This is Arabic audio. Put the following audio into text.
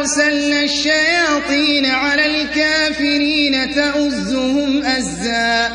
وأرسلنا الشياطين على الكافرين تأزهم أزا